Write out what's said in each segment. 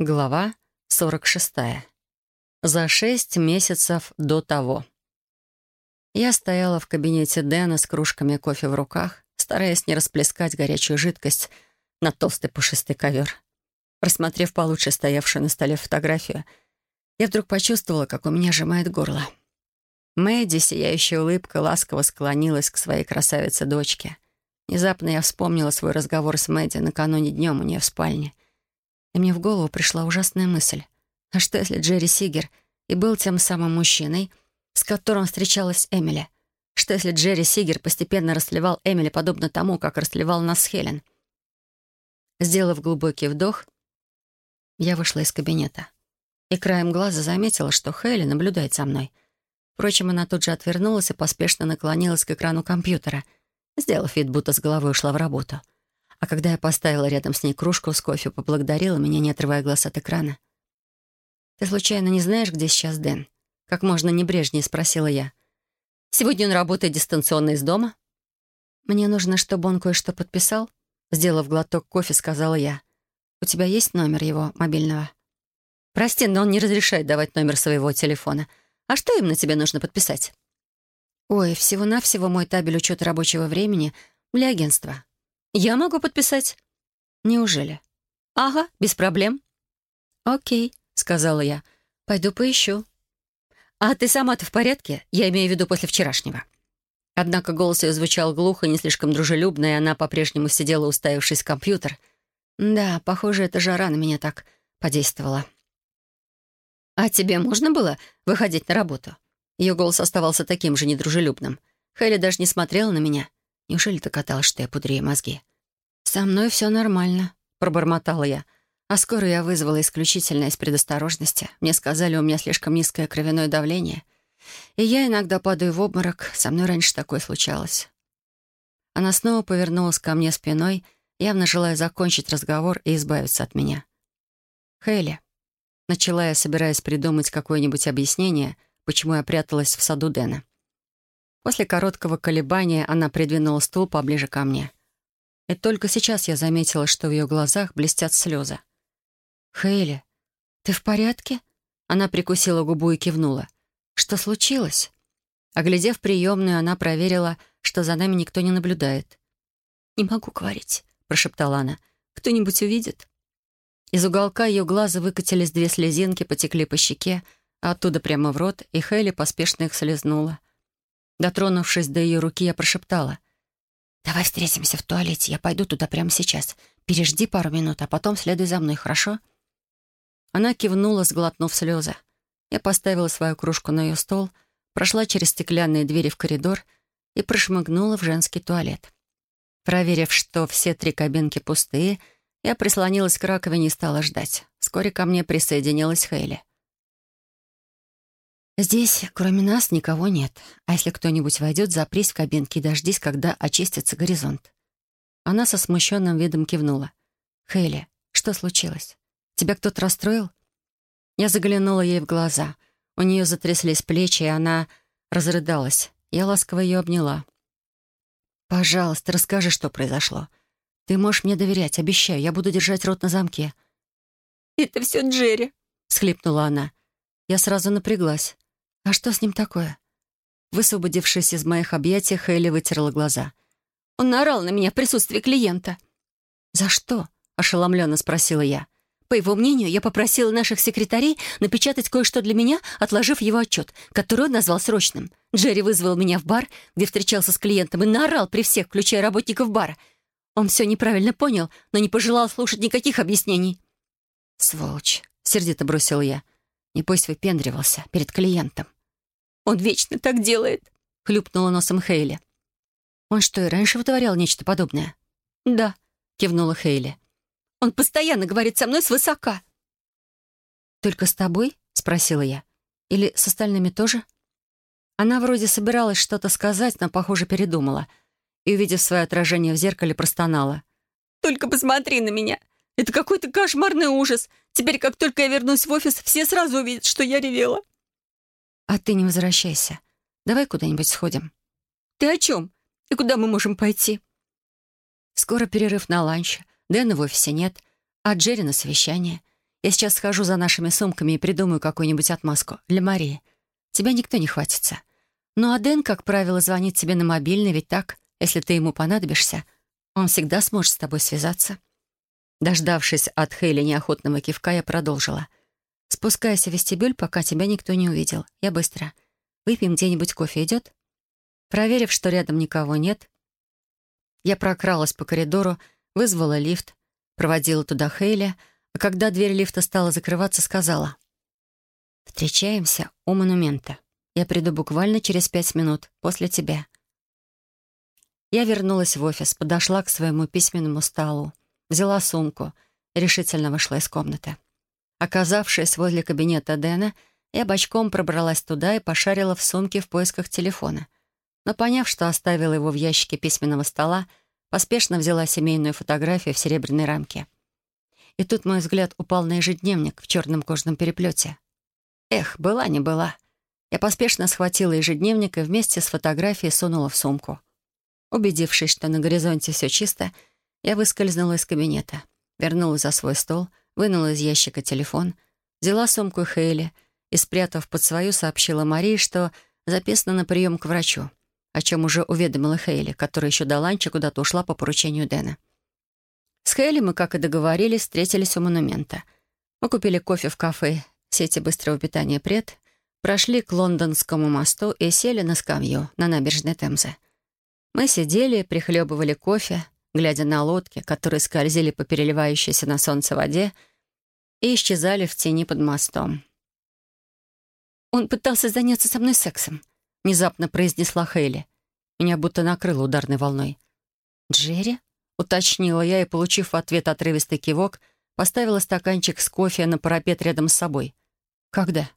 Глава 46. За шесть месяцев до того. Я стояла в кабинете Дэна с кружками кофе в руках, стараясь не расплескать горячую жидкость на толстый пушистый ковер. Рассмотрев получше стоявшую на столе фотографию, я вдруг почувствовала, как у меня сжимает горло. Мэдди, сияющая улыбка, ласково склонилась к своей красавице-дочке. Внезапно я вспомнила свой разговор с Мэдди накануне днем у нее в спальне — и мне в голову пришла ужасная мысль. А что, если Джерри Сигер и был тем самым мужчиной, с которым встречалась Эмили? Что, если Джерри Сигер постепенно расливал Эмили подобно тому, как расливал нас Хелен? Сделав глубокий вдох, я вышла из кабинета. И краем глаза заметила, что Хелен наблюдает за мной. Впрочем, она тут же отвернулась и поспешно наклонилась к экрану компьютера, сделав вид, будто с головой ушла в работу — а когда я поставила рядом с ней кружку с кофе, поблагодарила меня, не отрывая глаз от экрана. «Ты случайно не знаешь, где сейчас Дэн?» Как можно небрежнее спросила я. «Сегодня он работает дистанционно из дома?» «Мне нужно, чтобы он кое-что подписал?» Сделав глоток кофе, сказала я. «У тебя есть номер его мобильного?» «Прости, но он не разрешает давать номер своего телефона. А что именно тебе нужно подписать?» «Ой, всего-навсего мой табель учета рабочего времени для агентства. «Я могу подписать». «Неужели?» «Ага, без проблем». «Окей», — сказала я. «Пойду поищу». «А ты сама-то в порядке? Я имею в виду после вчерашнего». Однако голос ее звучал глухо, не слишком дружелюбно, и она по-прежнему сидела, уставившись в компьютер. Да, похоже, эта жара на меня так подействовала. «А тебе можно было выходить на работу?» Ее голос оставался таким же недружелюбным. Хелли даже не смотрела на меня. Неужели ты каталась, что я пудрею мозги? «Со мной все нормально», — пробормотала я. А скоро я вызвала исключительно из предосторожности. Мне сказали, у меня слишком низкое кровяное давление. И я иногда падаю в обморок. Со мной раньше такое случалось. Она снова повернулась ко мне спиной, явно желая закончить разговор и избавиться от меня. «Хейли», — начала я, собираясь придумать какое-нибудь объяснение, почему я пряталась в саду Дэна. После короткого колебания она придвинула стул поближе ко мне. И только сейчас я заметила, что в ее глазах блестят слезы. «Хейли, ты в порядке?» Она прикусила губу и кивнула. «Что случилось?» Оглядев приемную, она проверила, что за нами никто не наблюдает. «Не могу говорить», — прошептала она. «Кто-нибудь увидит?» Из уголка ее глаза выкатились две слезинки, потекли по щеке, а оттуда прямо в рот, и Хейли поспешно их слезнула. Дотронувшись до ее руки, я прошептала. «Давай встретимся в туалете. Я пойду туда прямо сейчас. Пережди пару минут, а потом следуй за мной, хорошо?» Она кивнула, сглотнув слезы. Я поставила свою кружку на ее стол, прошла через стеклянные двери в коридор и прошмыгнула в женский туалет. Проверив, что все три кабинки пустые, я прислонилась к раковине и стала ждать. Вскоре ко мне присоединилась Хейли. «Здесь, кроме нас, никого нет. А если кто-нибудь войдет, запрись в кабинке и дождись, когда очистится горизонт». Она со смущенным видом кивнула. «Хейли, что случилось? Тебя кто-то расстроил?» Я заглянула ей в глаза. У нее затряслись плечи, и она разрыдалась. Я ласково ее обняла. «Пожалуйста, расскажи, что произошло. Ты можешь мне доверять, обещаю, я буду держать рот на замке». «Это все Джерри», — схлипнула она. Я сразу напряглась. «А что с ним такое?» Высвободившись из моих объятий, Хейли вытерла глаза. «Он наорал на меня в присутствии клиента». «За что?» — ошеломленно спросила я. По его мнению, я попросила наших секретарей напечатать кое-что для меня, отложив его отчет, который он назвал срочным. Джерри вызвал меня в бар, где встречался с клиентом, и наорал при всех, включая работников бара. Он все неправильно понял, но не пожелал слушать никаких объяснений. «Сволочь!» — сердито бросил я. Небось, выпендривался перед клиентом. «Он вечно так делает», — хлюпнула носом Хейли. «Он что, и раньше вытворял нечто подобное?» «Да», — кивнула Хейли. «Он постоянно говорит со мной свысока». «Только с тобой?» — спросила я. «Или с остальными тоже?» Она вроде собиралась что-то сказать, но, похоже, передумала. И, увидев свое отражение в зеркале, простонала. «Только посмотри на меня. Это какой-то кошмарный ужас. Теперь, как только я вернусь в офис, все сразу увидят, что я ревела». «А ты не возвращайся. Давай куда-нибудь сходим». «Ты о чем? И куда мы можем пойти?» «Скоро перерыв на ланч. Дэна в офисе нет, а Джерри на совещание. Я сейчас схожу за нашими сумками и придумаю какую-нибудь отмазку для Марии. Тебя никто не хватится. Ну а Дэн, как правило, звонит тебе на мобильный, ведь так, если ты ему понадобишься, он всегда сможет с тобой связаться». Дождавшись от Хейли неохотного кивка, я продолжила. «Спускайся в вестибюль, пока тебя никто не увидел. Я быстро. Выпьем где-нибудь кофе, идет?» Проверив, что рядом никого нет, я прокралась по коридору, вызвала лифт, проводила туда Хейли, а когда дверь лифта стала закрываться, сказала. «Встречаемся у монумента. Я приду буквально через пять минут, после тебя». Я вернулась в офис, подошла к своему письменному столу взяла сумку и решительно вышла из комнаты. Оказавшись возле кабинета Дэна, я бочком пробралась туда и пошарила в сумке в поисках телефона. Но поняв, что оставила его в ящике письменного стола, поспешно взяла семейную фотографию в серебряной рамке. И тут мой взгляд упал на ежедневник в черном кожаном переплете. Эх, была не была. Я поспешно схватила ежедневник и вместе с фотографией сунула в сумку. Убедившись, что на горизонте все чисто, я выскользнула из кабинета, вернулась за свой стол, вынула из ящика телефон, взяла сумку Хейли и, спрятав под свою, сообщила Марии, что записана на прием к врачу, о чем уже уведомила Хейли, которая еще до ланча куда-то ушла по поручению Дэна. С Хейли мы, как и договорились, встретились у монумента. Мы купили кофе в кафе сети быстрого питания «Пред», прошли к Лондонскому мосту и сели на скамью на набережной Темзы. Мы сидели, прихлебывали кофе, глядя на лодки, которые скользили по переливающейся на солнце воде и исчезали в тени под мостом. «Он пытался заняться со мной сексом», — внезапно произнесла Хейли. Меня будто накрыло ударной волной. «Джерри?» — уточнила я и, получив в ответ отрывистый кивок, поставила стаканчик с кофе на парапет рядом с собой. «Когда?»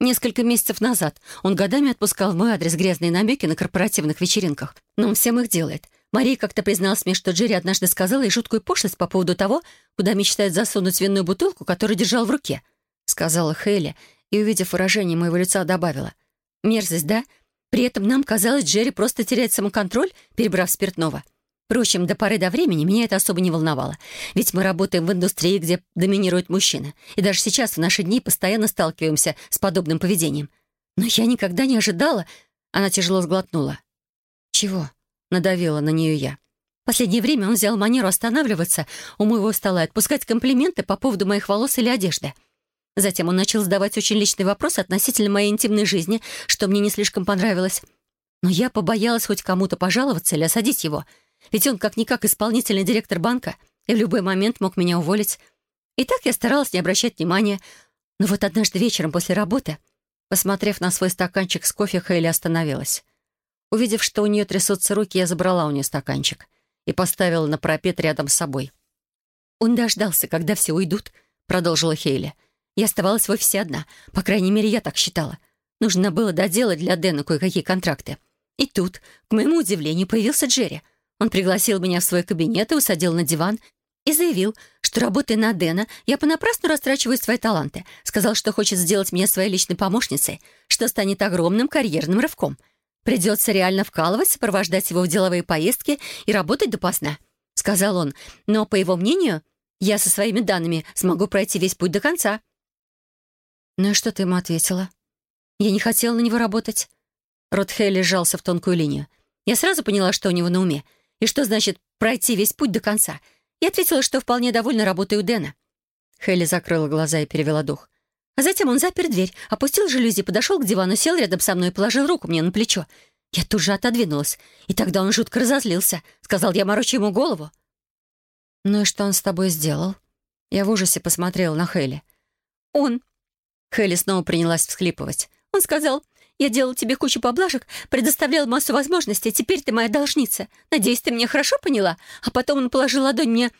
Несколько месяцев назад он годами отпускал в мой адрес грязные намеки на корпоративных вечеринках, но он всем их делает. Мария как-то призналась мне, что Джерри однажды сказала ей жуткую пошлость по поводу того, куда мечтает засунуть винную бутылку, которую держал в руке. Сказала Хейли и, увидев выражение моего лица, добавила. «Мерзость, да? При этом нам казалось, Джерри просто теряет самоконтроль, перебрав спиртного. Впрочем, до поры до времени меня это особо не волновало. Ведь мы работаем в индустрии, где доминирует мужчина. И даже сейчас, в наши дни, постоянно сталкиваемся с подобным поведением. Но я никогда не ожидала...» Она тяжело сглотнула. «Чего?» Надавила на нее я. В последнее время он взял манеру останавливаться у моего стола и отпускать комплименты по поводу моих волос или одежды. Затем он начал задавать очень личные вопросы относительно моей интимной жизни, что мне не слишком понравилось. Но я побоялась хоть кому-то пожаловаться или осадить его. Ведь он как-никак исполнительный директор банка и в любой момент мог меня уволить. И так я старалась не обращать внимания. Но вот однажды вечером после работы, посмотрев на свой стаканчик с кофе, Хейли остановилась. Увидев, что у нее трясутся руки, я забрала у нее стаканчик и поставила на пропет рядом с собой. «Он дождался, когда все уйдут», — продолжила Хейли. «Я оставалась в офисе одна. По крайней мере, я так считала. Нужно было доделать для Дэна кое-какие контракты. И тут, к моему удивлению, появился Джерри. Он пригласил меня в свой кабинет и усадил на диван и заявил, что, работая на Дэна, я понапрасну растрачиваю свои таланты. Сказал, что хочет сделать меня своей личной помощницей, что станет огромным карьерным рывком — Придется реально вкалывать, сопровождать его в деловые поездки и работать допоздна», — сказал он. «Но, по его мнению, я со своими данными смогу пройти весь путь до конца». «Ну и что ты ему ответила?» «Я не хотела на него работать». Рот Хейли сжался в тонкую линию. Я сразу поняла, что у него на уме, и что значит пройти весь путь до конца. Я ответила, что вполне довольна работой у Дэна. Хейли закрыла глаза и перевела дух. А затем он запер дверь, опустил жалюзи, подошел к дивану, сел рядом со мной и положил руку мне на плечо. Я тут же отодвинулась, и тогда он жутко разозлился. Сказал, я морочу ему голову. «Ну и что он с тобой сделал?» Я в ужасе посмотрела на Хейли. «Он...» Хейли снова принялась всхлипывать. «Он сказал, я делал тебе кучу поблажек, предоставлял массу возможностей, теперь ты моя должница. Надеюсь, ты меня хорошо поняла?» А потом он положил ладонь мне...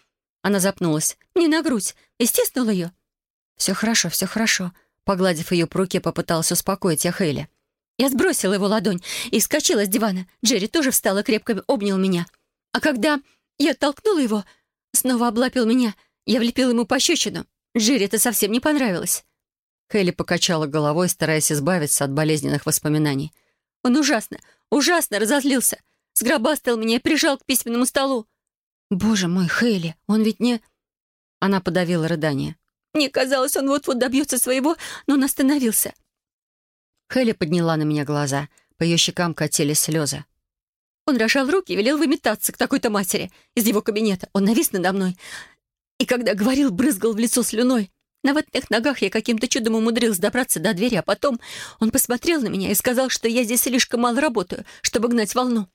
Она запнулась. «Не на грудь. И стиснул ее. «Все хорошо, все хорошо», — погладив ее по руке, попыталась успокоить я Хейли. Я сбросила его ладонь и вскочила с дивана. Джерри тоже встал и крепко обнял меня. А когда я толкнула его, снова облапил меня, я влепила ему пощечину. Джерри это совсем не понравилось. Хейли покачала головой, стараясь избавиться от болезненных воспоминаний. Он ужасно, ужасно разозлился. Сгробастал меня и прижал к письменному столу. «Боже мой, Хейли, он ведь не...» Она подавила рыдание. Мне казалось, он вот-вот добьется своего, но он остановился. Хелли подняла на меня глаза. По ее щекам катились слезы. Он рожал руки и велел выметаться к такой-то матери из его кабинета. Он навис надо мной. И когда говорил, брызгал в лицо слюной. На ватных ногах я каким-то чудом умудрилась добраться до двери, а потом он посмотрел на меня и сказал, что я здесь слишком мало работаю, чтобы гнать волну.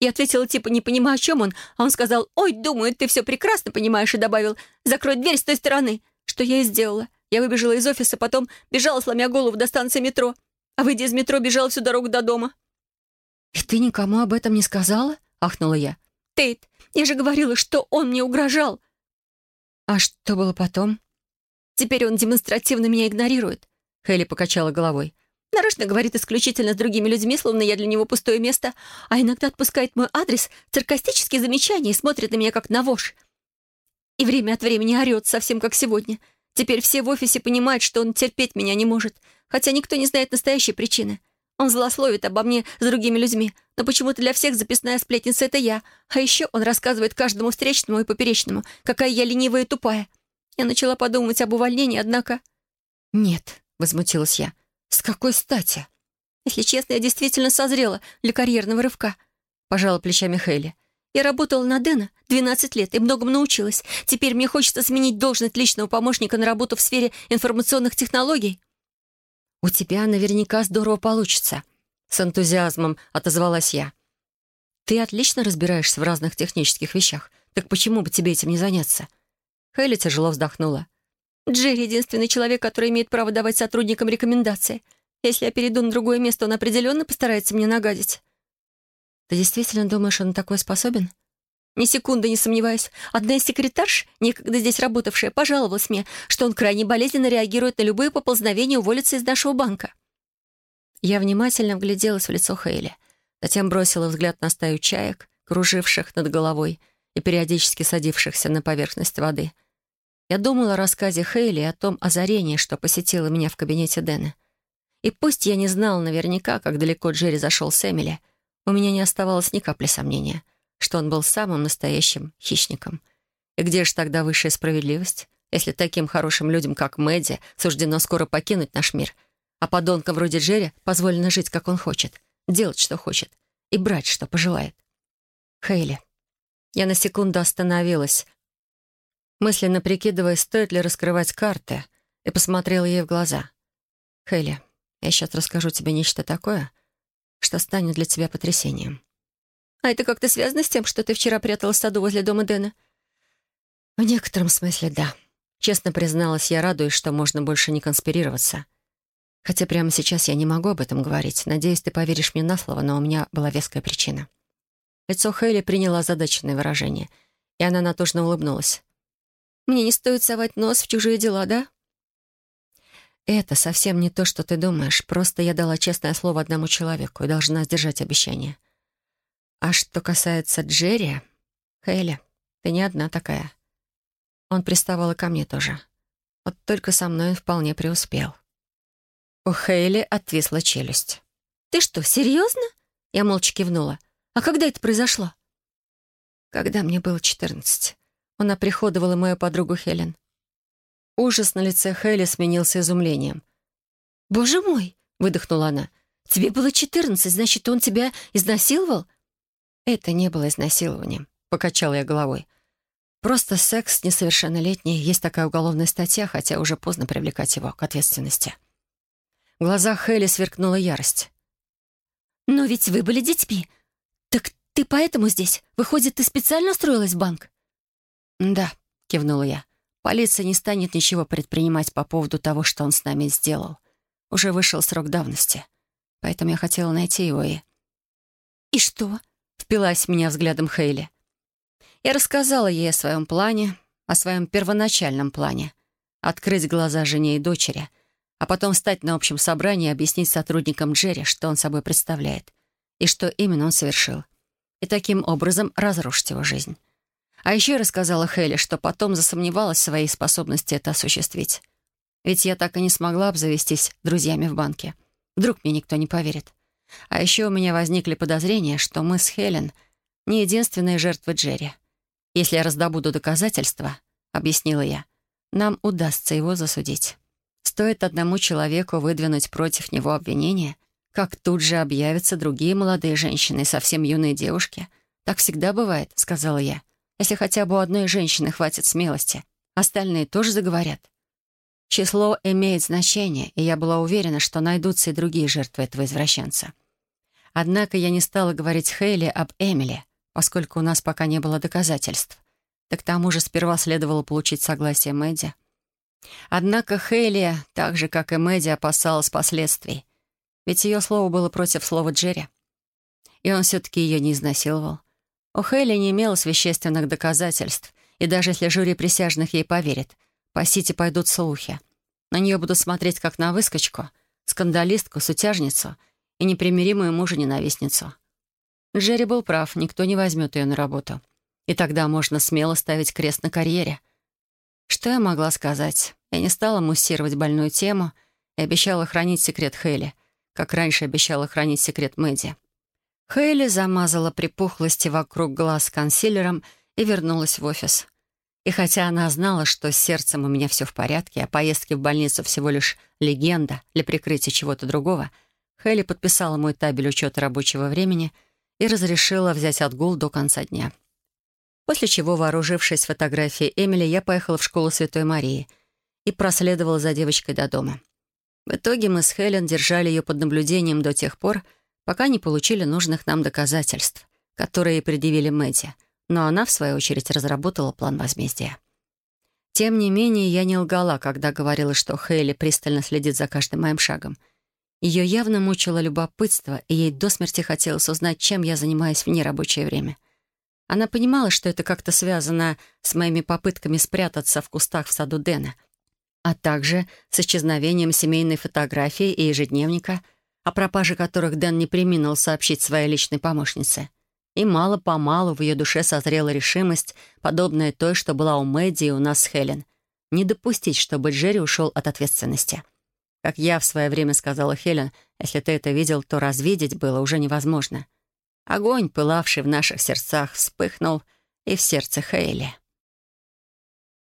Я ответила, типа, не понимаю, о чем он, а он сказал, «Ой, думаю, ты все прекрасно понимаешь», и добавил, «Закрой дверь с той стороны», что я и сделала. Я выбежала из офиса, потом бежала, сломя голову до станции метро, а выйдя из метро, бежала всю дорогу до дома. «И ты никому об этом не сказала?» — ахнула я. «Тейт, я же говорила, что он мне угрожал». «А что было потом?» «Теперь он демонстративно меня игнорирует», — Хелли покачала головой. «Нарочно говорит исключительно с другими людьми, словно я для него пустое место, а иногда отпускает мой адрес, саркастические замечания и смотрит на меня как на вошь. И время от времени орет, совсем как сегодня. Теперь все в офисе понимают, что он терпеть меня не может, хотя никто не знает настоящей причины. Он злословит обо мне с другими людьми, но почему-то для всех записная сплетница — это я. А еще он рассказывает каждому встречному и поперечному, какая я ленивая и тупая. Я начала подумать об увольнении, однако... «Нет», — возмутилась я. «С какой стати?» «Если честно, я действительно созрела для карьерного рывка», — пожала плечами Хейли. «Я работала на Дэна 12 лет и многому научилась. Теперь мне хочется сменить должность личного помощника на работу в сфере информационных технологий». «У тебя наверняка здорово получится», — с энтузиазмом отозвалась я. «Ты отлично разбираешься в разных технических вещах. Так почему бы тебе этим не заняться?» Хейли тяжело вздохнула. «Джерри — единственный человек, который имеет право давать сотрудникам рекомендации. Если я перейду на другое место, он определенно постарается мне нагадить». «Ты действительно думаешь, он такой способен?» Ни секунды не сомневаюсь. Одна из секретарш, некогда здесь работавшая, пожаловалась мне, что он крайне болезненно реагирует на любые поползновения уволиться из нашего банка. Я внимательно вгляделась в лицо Хейли, затем бросила взгляд на стаю чаек, круживших над головой и периодически садившихся на поверхность воды. Я думала о рассказе Хейли о том озарении, что посетило меня в кабинете Дэна. И пусть я не знала наверняка, как далеко Джерри зашел с Эмили, у меня не оставалось ни капли сомнения — что он был самым настоящим хищником. И где же тогда высшая справедливость, если таким хорошим людям, как Мэдди, суждено скоро покинуть наш мир, а подонкам вроде Джерри позволено жить, как он хочет, делать, что хочет, и брать, что пожелает? Хейли. Я на секунду остановилась, мысленно прикидывая, стоит ли раскрывать карты, и посмотрела ей в глаза. «Хейли, я сейчас расскажу тебе нечто такое, что станет для тебя потрясением. А это как-то связано с тем, что ты вчера пряталась в саду возле дома Дэна?» «В некотором смысле, да. Честно призналась, я радуюсь, что можно больше не конспирироваться. Хотя прямо сейчас я не могу об этом говорить. Надеюсь, ты поверишь мне на слово, но у меня была веская причина». Лицо Хейли приняло озадаченное выражение, и она натужно улыбнулась. «Мне не стоит совать нос в чужие дела, да?» «Это совсем не то, что ты думаешь. Просто я дала честное слово одному человеку и должна сдержать обещание. А что касается Джерри... Хейли, ты не одна такая. Он приставал и ко мне тоже. Вот только со мной он вполне преуспел. У Хейли отвисла челюсть. «Ты что, серьезно?» Я молча кивнула. «А когда это произошло?» Когда мне было четырнадцать. Он оприходовал и мою подругу Хелен. Ужас на лице Хейли сменился изумлением. «Боже мой!» — выдохнула она. «Тебе было четырнадцать, значит, он тебя изнасиловал? «Это не было изнасилованием», — покачал я головой. «Просто секс с несовершеннолетней. Есть такая уголовная статья, хотя уже поздно привлекать его к ответственности». В глазах Хелли сверкнула ярость. «Но ведь вы были детьми. Так ты поэтому здесь? Выходит, ты специально устроилась в банк?» «Да», — кивнула я. «Полиция не станет ничего предпринимать по поводу того, что он с нами сделал. Уже вышел срок давности. Поэтому я хотела найти его и...» «И что?» впилась в меня взглядом Хейли. Я рассказала ей о своем плане, о своем первоначальном плане. Открыть глаза жене и дочери, а потом встать на общем собрании и объяснить сотрудникам Джерри, что он собой представляет, и что именно он совершил. И таким образом разрушить его жизнь. А еще рассказала Хейли, что потом засомневалась в своей способности это осуществить. Ведь я так и не смогла обзавестись друзьями в банке. Вдруг мне никто не поверит. А еще у меня возникли подозрения, что мы с Хелен не единственные жертвы Джерри. Если я раздобуду доказательства, — объяснила я, нам удастся его засудить. Стоит одному человеку выдвинуть против него обвинение, как тут же объявятся другие молодые женщины и совсем юные девушки. Так всегда бывает, — сказала я. Если хотя бы у одной женщины хватит смелости, остальные тоже заговорят. Число имеет значение, и я была уверена, что найдутся и другие жертвы этого извращенца. Однако я не стала говорить Хейли об Эмили, поскольку у нас пока не было доказательств. Да к тому же сперва следовало получить согласие Мэдди. Однако Хейли, так же, как и Мэдди, опасалась последствий. Ведь ее слово было против слова Джерри. И он все-таки ее не изнасиловал. У Хейли не имелось вещественных доказательств, и даже если жюри присяжных ей поверит, по Сити пойдут слухи. На нее будут смотреть как на выскочку, скандалистку, сутяжницу и непримиримую мужа-ненавистницу. Джерри был прав, никто не возьмет ее на работу. И тогда можно смело ставить крест на карьере. Что я могла сказать? Я не стала муссировать больную тему и обещала хранить секрет Хейли, как раньше обещала хранить секрет Мэдди. Хейли замазала припухлости вокруг глаз консилером и вернулась в офис. И хотя она знала, что с сердцем у меня все в порядке, а поездки в больницу всего лишь легенда для прикрытия чего-то другого, Хейли подписала мой табель учета рабочего времени и разрешила взять отгул до конца дня. После чего, вооружившись фотографией Эмили, я поехала в школу Святой Марии и проследовала за девочкой до дома. В итоге мы с Хелен держали ее под наблюдением до тех пор, пока не получили нужных нам доказательств, которые предъявили Мэдди — но она, в свою очередь, разработала план возмездия. Тем не менее, я не лгала, когда говорила, что Хейли пристально следит за каждым моим шагом. Ее явно мучило любопытство, и ей до смерти хотелось узнать, чем я занимаюсь в нерабочее время. Она понимала, что это как-то связано с моими попытками спрятаться в кустах в саду Дэна, а также с исчезновением семейной фотографии и ежедневника, о пропаже которых Дэн не приминул сообщить своей личной помощнице — и мало-помалу в ее душе созрела решимость, подобная той, что была у Мэдди и у нас с Хелен. Не допустить, чтобы Джерри ушел от ответственности. Как я в свое время сказала Хелен, если ты это видел, то развидеть было уже невозможно. Огонь, пылавший в наших сердцах, вспыхнул и в сердце Хейли.